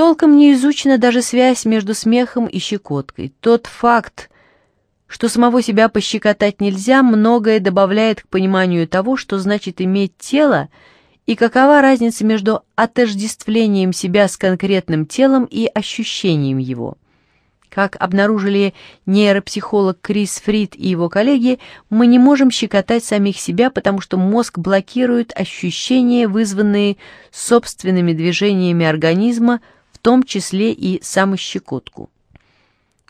Толком не изучена даже связь между смехом и щекоткой. Тот факт, что самого себя пощекотать нельзя, многое добавляет к пониманию того, что значит иметь тело, и какова разница между отождествлением себя с конкретным телом и ощущением его. Как обнаружили нейропсихолог Крис Фрид и его коллеги, мы не можем щекотать самих себя, потому что мозг блокирует ощущения, вызванные собственными движениями организма, том числе и самощекотку.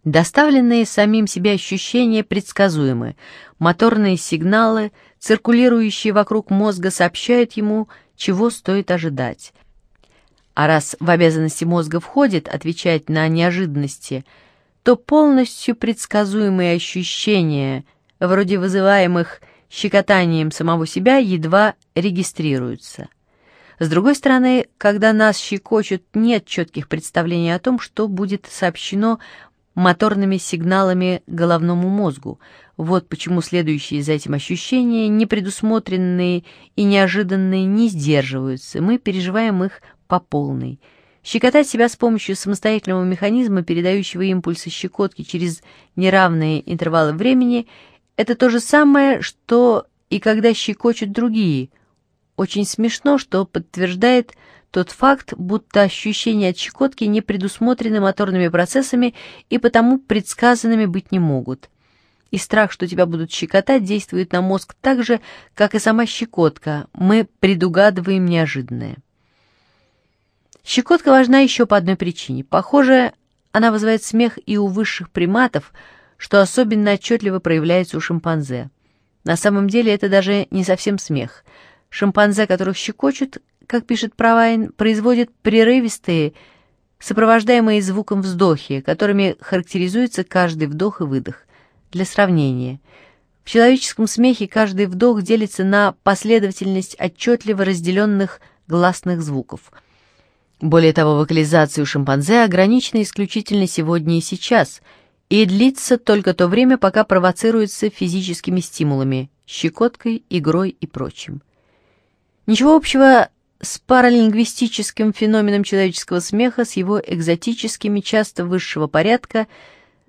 Доставленные самим себе ощущения предсказуемы. Моторные сигналы, циркулирующие вокруг мозга, сообщают ему, чего стоит ожидать. А раз в обязанности мозга входит отвечать на неожиданности, то полностью предсказуемые ощущения, вроде вызываемых щекотанием самого себя, едва регистрируются. С другой стороны, когда нас щекочут, нет четких представлений о том, что будет сообщено моторными сигналами головному мозгу. Вот почему следующие за этим ощущения, непредусмотренные и неожиданные, не сдерживаются. Мы переживаем их по полной. Щекотать себя с помощью самостоятельного механизма, передающего импульсы щекотки через неравные интервалы времени, это то же самое, что и когда щекочут другие. Очень смешно, что подтверждает тот факт, будто ощущения от щекотки не предусмотрены моторными процессами и потому предсказанными быть не могут. И страх, что тебя будут щекотать, действует на мозг так же, как и сама щекотка. Мы предугадываем неожиданное. Щекотка важна еще по одной причине. Похоже, она вызывает смех и у высших приматов, что особенно отчетливо проявляется у шимпанзе. На самом деле это даже не совсем смех. Шимпанзе, которых щекочут, как пишет Провайн, производит прерывистые, сопровождаемые звуком вздохи, которыми характеризуется каждый вдох и выдох. Для сравнения, в человеческом смехе каждый вдох делится на последовательность отчетливо разделенных гласных звуков. Более того, вокализация у шимпанзе ограничена исключительно сегодня и сейчас и длится только то время, пока провоцируется физическими стимулами, щекоткой, игрой и прочим. Ничего общего с паралингвистическим феноменом человеческого смеха, с его экзотическими, часто высшего порядка,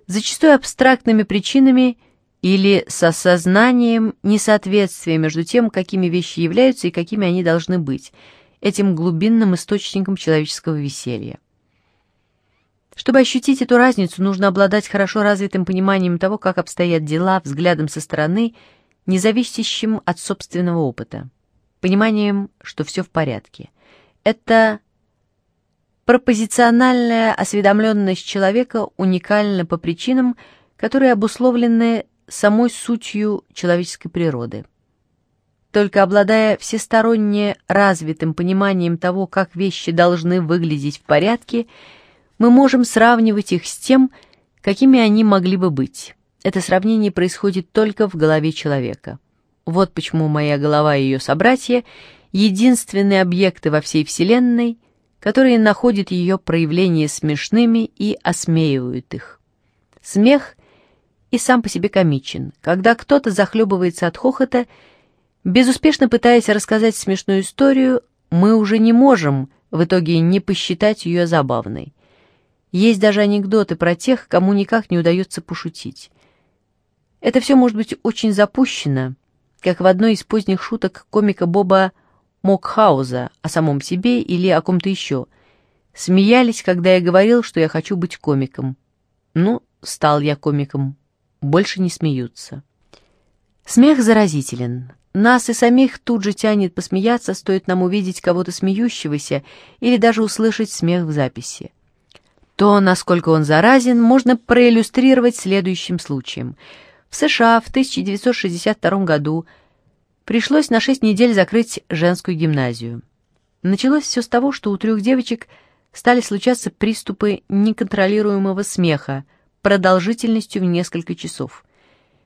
зачастую абстрактными причинами или с осознанием несоответствия между тем, какими вещи являются и какими они должны быть, этим глубинным источником человеческого веселья. Чтобы ощутить эту разницу, нужно обладать хорошо развитым пониманием того, как обстоят дела, взглядом со стороны, независящим от собственного опыта пониманием, что все в порядке. Это пропозициональная осведомленность человека уникальна по причинам, которые обусловлены самой сутью человеческой природы. Только обладая всесторонне развитым пониманием того, как вещи должны выглядеть в порядке, мы можем сравнивать их с тем, какими они могли бы быть. Это сравнение происходит только в голове человека. Вот почему моя голова и ее собратья — единственные объекты во всей Вселенной, которые находят ее проявления смешными и осмеивают их. Смех и сам по себе комичен. Когда кто-то захлебывается от хохота, безуспешно пытаясь рассказать смешную историю, мы уже не можем в итоге не посчитать ее забавной. Есть даже анекдоты про тех, кому никак не удается пошутить. Это все может быть очень запущено, как в одной из поздних шуток комика Боба Мокхауза о самом себе или о ком-то еще. Смеялись, когда я говорил, что я хочу быть комиком. Ну, стал я комиком. Больше не смеются. Смех заразителен. Нас и самих тут же тянет посмеяться, стоит нам увидеть кого-то смеющегося или даже услышать смех в записи. То, насколько он заразен, можно проиллюстрировать следующим случаем — в США в 1962 году пришлось на 6 недель закрыть женскую гимназию. Началось все с того, что у трех девочек стали случаться приступы неконтролируемого смеха продолжительностью в несколько часов.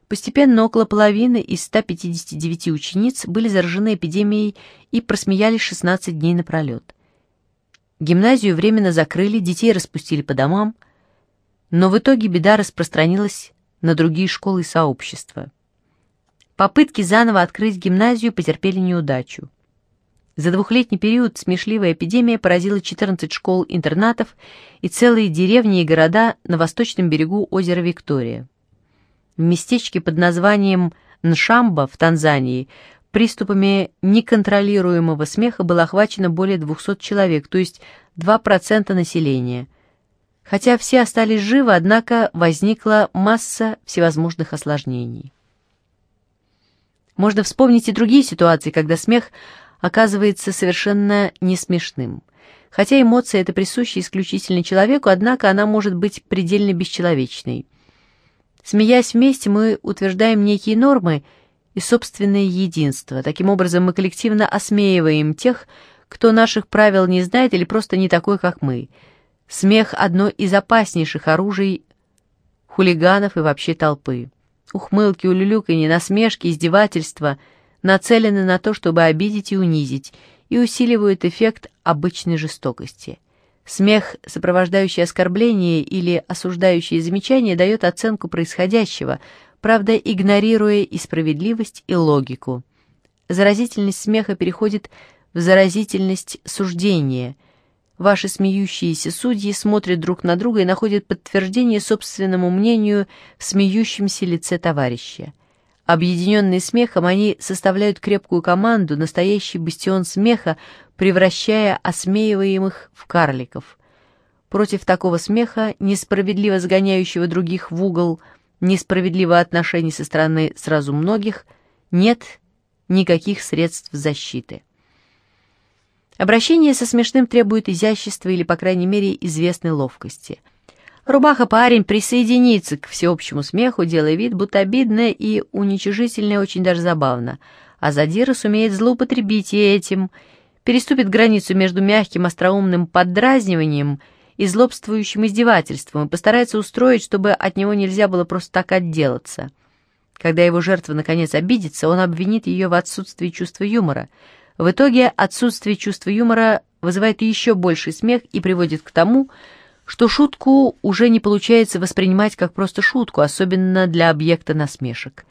Постепенно около половины из 159 учениц были заражены эпидемией и просмеялись 16 дней напролет. Гимназию временно закрыли, детей распустили по домам, но в итоге беда распространилась на другие школы и сообщества. Попытки заново открыть гимназию потерпели неудачу. За двухлетний период смешливая эпидемия поразила 14 школ-интернатов и целые деревни и города на восточном берегу озера Виктория. В местечке под названием Ншамба в Танзании приступами неконтролируемого смеха было охвачено более 200 человек, то есть 2% населения. Хотя все остались живы, однако возникла масса всевозможных осложнений. Можно вспомнить и другие ситуации, когда смех оказывается совершенно не смешным. Хотя эмоция это присуща исключительно человеку, однако она может быть предельно бесчеловечной. Смеясь вместе, мы утверждаем некие нормы и собственное единство. Таким образом, мы коллективно осмеиваем тех, кто наших правил не знает или просто не такой, как мы. Смех — одно из опаснейших оружий хулиганов и вообще толпы. Ухмылки, улюлюканье, насмешки, издевательства нацелены на то, чтобы обидеть и унизить, и усиливают эффект обычной жестокости. Смех, сопровождающий оскорбление или осуждающие замечания, дает оценку происходящего, правда, игнорируя и справедливость, и логику. Заразительность смеха переходит в заразительность суждения. Ваши смеющиеся судьи смотрят друг на друга и находят подтверждение собственному мнению в смеющемся лице товарища. Объединенные смехом, они составляют крепкую команду, настоящий бастион смеха, превращая осмеиваемых в карликов. Против такого смеха, несправедливо сгоняющего других в угол, несправедливого отношения со стороны сразу многих, нет никаких средств защиты. Обращение со смешным требует изящества или, по крайней мере, известной ловкости – Рубаха-парень присоединится к всеобщему смеху, делая вид, будто обидное и уничижительное очень даже забавно, а задира сумеет злоупотребить и этим, переступит границу между мягким остроумным поддразниванием и злобствующим издевательством и постарается устроить, чтобы от него нельзя было просто так отделаться. Когда его жертва наконец обидится, он обвинит ее в отсутствии чувства юмора. В итоге отсутствие чувства юмора вызывает еще больший смех и приводит к тому, что шутку уже не получается воспринимать как просто шутку, особенно для объекта насмешек.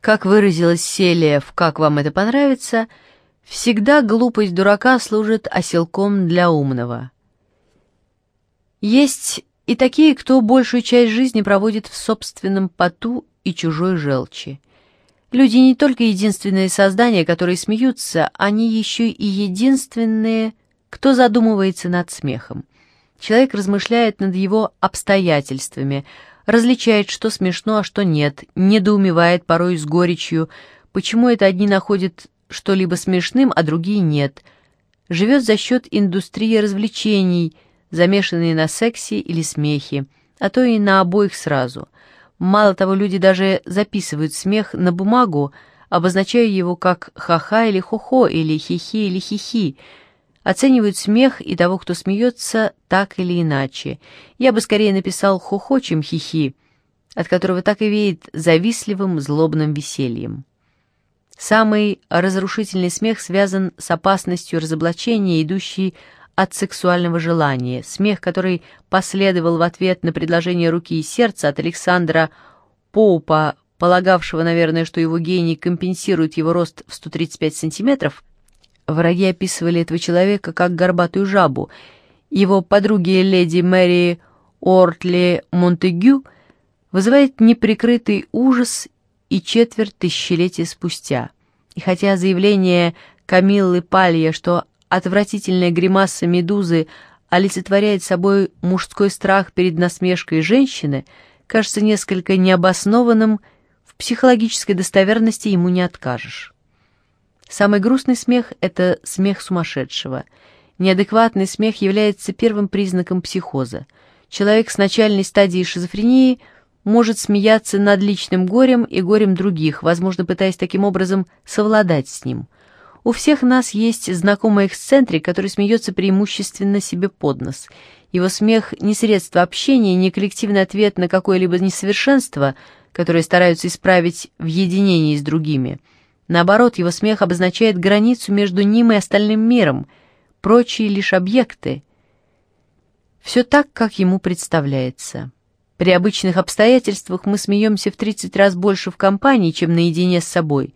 Как выразилась Селия в «Как вам это понравится», всегда глупость дурака служит оселком для умного. Есть и такие, кто большую часть жизни проводит в собственном поту и чужой желчи. Люди не только единственные создания, которые смеются, они еще и единственные, кто задумывается над смехом. Человек размышляет над его обстоятельствами, различает, что смешно, а что нет, недоумевает порой с горечью, почему это одни находят что-либо смешным, а другие нет. Живет за счет индустрии развлечений, замешанной на сексе или смехе, а то и на обоих сразу. Мало того, люди даже записывают смех на бумагу, обозначая его как ха-ха или хо-хо, или хи-хи или хи-хи, оценивают смех и того, кто смеется, так или иначе. Я бы скорее написал «хо-хо», чем «хи-хи», от которого так и веет завистливым, злобным весельем. Самый разрушительный смех связан с опасностью разоблачения, идущей от сексуального желания. Смех, который последовал в ответ на предложение руки и сердца от Александра Поупа, полагавшего, наверное, что его гений компенсирует его рост в 135 сантиметров, Враги описывали этого человека как горбатую жабу. Его подруги леди Мэри Ортли Монтегю вызывает неприкрытый ужас и четверть тысячелетия спустя. И хотя заявление Камиллы Палья, что отвратительная гримаса медузы олицетворяет собой мужской страх перед насмешкой женщины, кажется несколько необоснованным, в психологической достоверности ему не откажешь. Самый грустный смех — это смех сумасшедшего. Неадекватный смех является первым признаком психоза. Человек с начальной стадией шизофрении может смеяться над личным горем и горем других, возможно, пытаясь таким образом совладать с ним. У всех нас есть знакомый эксцентрик, который смеется преимущественно себе под нос. Его смех — не средство общения, не коллективный ответ на какое-либо несовершенство, которое стараются исправить в единении с другими — Наоборот, его смех обозначает границу между ним и остальным миром, прочие лишь объекты. Все так, как ему представляется. При обычных обстоятельствах мы смеемся в 30 раз больше в компании, чем наедине с собой.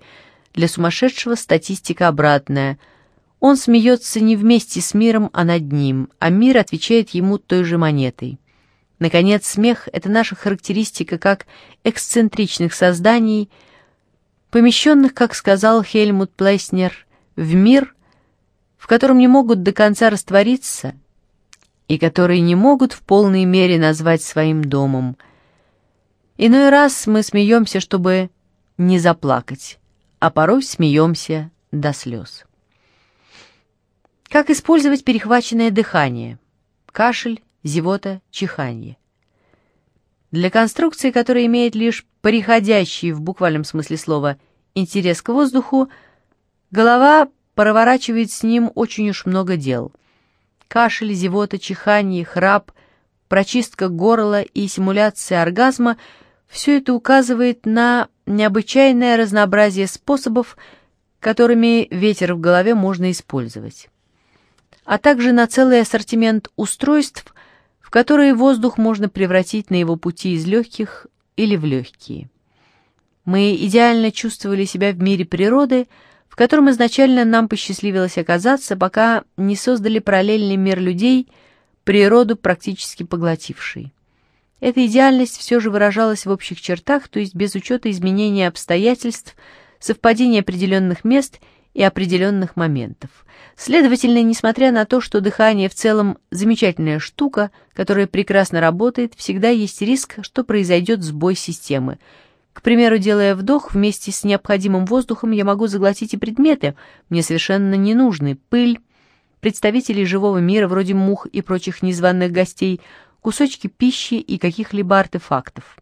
Для сумасшедшего статистика обратная. Он смеется не вместе с миром, а над ним, а мир отвечает ему той же монетой. Наконец, смех — это наша характеристика как эксцентричных созданий, помещенных, как сказал Хельмут Плеснер, в мир, в котором не могут до конца раствориться и которые не могут в полной мере назвать своим домом. Иной раз мы смеемся, чтобы не заплакать, а порой смеемся до слез. Как использовать перехваченное дыхание? Кашель, зевота, чиханье. Для конструкции, которая имеет лишь приходящий в буквальном смысле слова интерес к воздуху, голова проворачивает с ним очень уж много дел. Кашель, зевота, чиханье, храп, прочистка горла и симуляция оргазма – все это указывает на необычайное разнообразие способов, которыми ветер в голове можно использовать а также на целый ассортимент устройств, в которые воздух можно превратить на его пути из легких или в легкие. Мы идеально чувствовали себя в мире природы, в котором изначально нам посчастливилось оказаться, пока не создали параллельный мир людей, природу практически поглотивший. Эта идеальность все же выражалась в общих чертах, то есть без учета изменения обстоятельств, совпадения определенных мест и определенных моментов – Следовательно, несмотря на то, что дыхание в целом замечательная штука, которая прекрасно работает, всегда есть риск, что произойдет сбой системы. К примеру, делая вдох, вместе с необходимым воздухом я могу заглотить и предметы, мне совершенно не нужны, пыль, представителей живого мира вроде мух и прочих незваных гостей, кусочки пищи и каких-либо артефактов.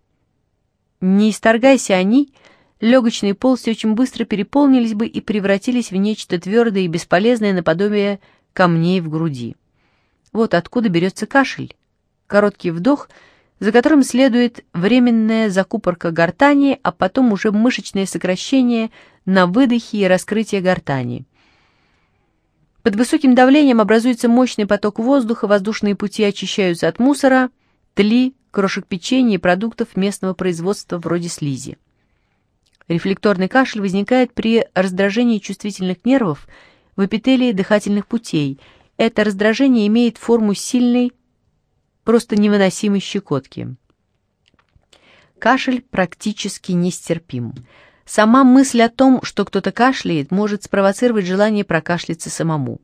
Не исторгайся они — легочные полости очень быстро переполнились бы и превратились в нечто твердое и бесполезное наподобие камней в груди. Вот откуда берется кашель. Короткий вдох, за которым следует временная закупорка гортани, а потом уже мышечное сокращение на выдохе и раскрытие гортани. Под высоким давлением образуется мощный поток воздуха, воздушные пути очищаются от мусора, тли, крошек печенья и продуктов местного производства вроде слизи. Рефлекторный кашель возникает при раздражении чувствительных нервов в эпителии дыхательных путей. Это раздражение имеет форму сильной, просто невыносимой щекотки. Кашель практически нестерпим. Сама мысль о том, что кто-то кашляет, может спровоцировать желание прокашляться самому.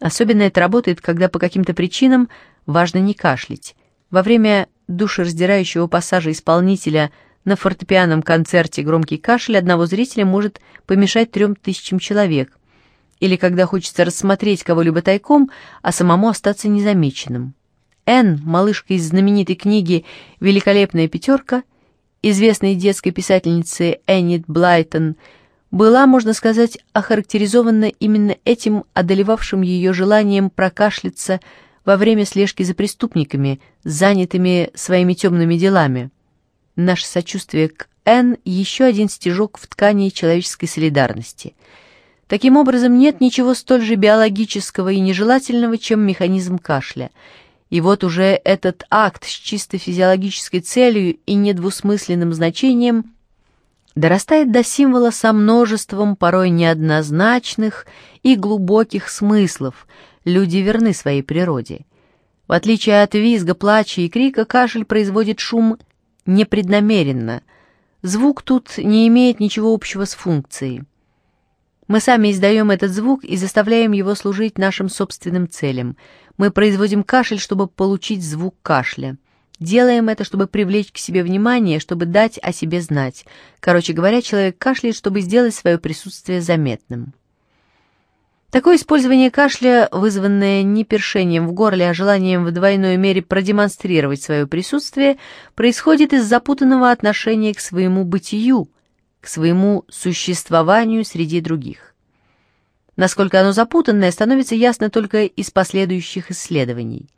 Особенно это работает, когда по каким-то причинам важно не кашлять. Во время душераздирающего пассажа исполнителя – на фортепианном концерте громкий кашель одного зрителя может помешать трем тысячам человек. Или когда хочется рассмотреть кого-либо тайком, а самому остаться незамеченным. Энн, малышка из знаменитой книги «Великолепная пятерка», известной детской писательницы Эннет Блайтон, была, можно сказать, охарактеризована именно этим одолевавшим ее желанием прокашляться во время слежки за преступниками, занятыми своими темными делами. Наше сочувствие к Н – еще один стежок в ткани человеческой солидарности. Таким образом, нет ничего столь же биологического и нежелательного, чем механизм кашля. И вот уже этот акт с чисто физиологической целью и недвусмысленным значением дорастает до символа со множеством порой неоднозначных и глубоких смыслов. Люди верны своей природе. В отличие от визга, плача и крика, кашель производит шум непреднамеренно. Звук тут не имеет ничего общего с функцией. Мы сами издаем этот звук и заставляем его служить нашим собственным целям. Мы производим кашель, чтобы получить звук кашля. Делаем это, чтобы привлечь к себе внимание, чтобы дать о себе знать. Короче говоря, человек кашляет, чтобы сделать свое присутствие заметным. Такое использование кашля, вызванное не першением в горле, а желанием в двойной мере продемонстрировать свое присутствие, происходит из запутанного отношения к своему бытию, к своему существованию среди других. Насколько оно запутанное, становится ясно только из последующих исследований.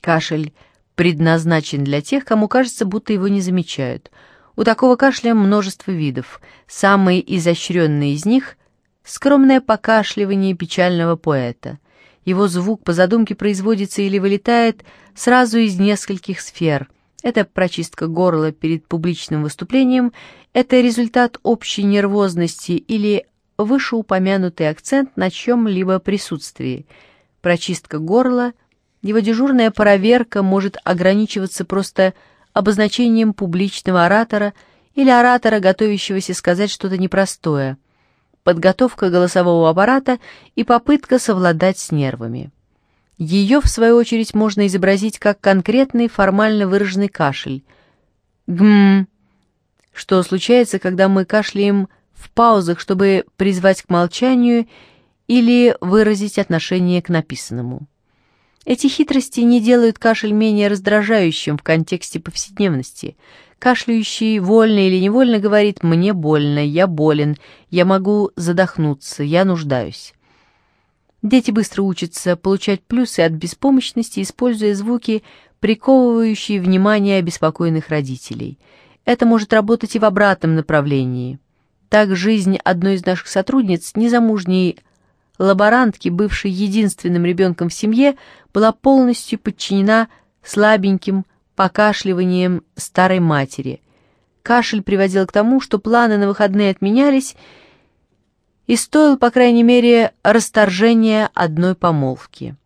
Кашель предназначен для тех, кому кажется, будто его не замечают. У такого кашля множество видов. Самый изощренный из них – скромное покашливание печального поэта. Его звук по задумке производится или вылетает сразу из нескольких сфер. Это прочистка горла перед публичным выступлением, это результат общей нервозности или вышеупомянутый акцент на чем-либо присутствии. Прочистка горла, его дежурная проверка может ограничиваться просто обозначением публичного оратора или оратора, готовящегося сказать что-то непростое, подготовка голосового аппарата и попытка совладать с нервами. Ее, в свою очередь, можно изобразить как конкретный формально выраженный кашель. Гм, что случается, когда мы кашляем в паузах, чтобы призвать к молчанию или выразить отношение к написанному. Эти хитрости не делают кашель менее раздражающим в контексте повседневности. Кашляющий вольно или невольно говорит «мне больно», «я болен», «я могу задохнуться», «я нуждаюсь». Дети быстро учатся получать плюсы от беспомощности, используя звуки, приковывающие внимание обеспокоенных родителей. Это может работать и в обратном направлении. Так жизнь одной из наших сотрудниц, незамужней лаборантки, бывшей единственным ребенком в семье, была полностью подчинена слабеньким покашливанием старой матери. Кашель приводил к тому, что планы на выходные отменялись, и стоил, по крайней мере, расторжения одной помолвки.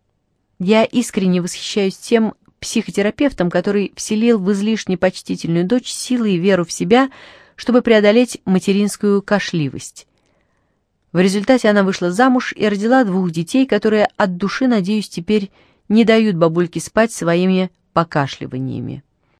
Я искренне восхищаюсь тем психотерапевтом, который вселил в излишне почтительную дочь силы и веру в себя, чтобы преодолеть материнскую кашливость. В результате она вышла замуж и родила двух детей, которые от души, надеюсь, теперь не дают бабульке спать своими покашливаниями.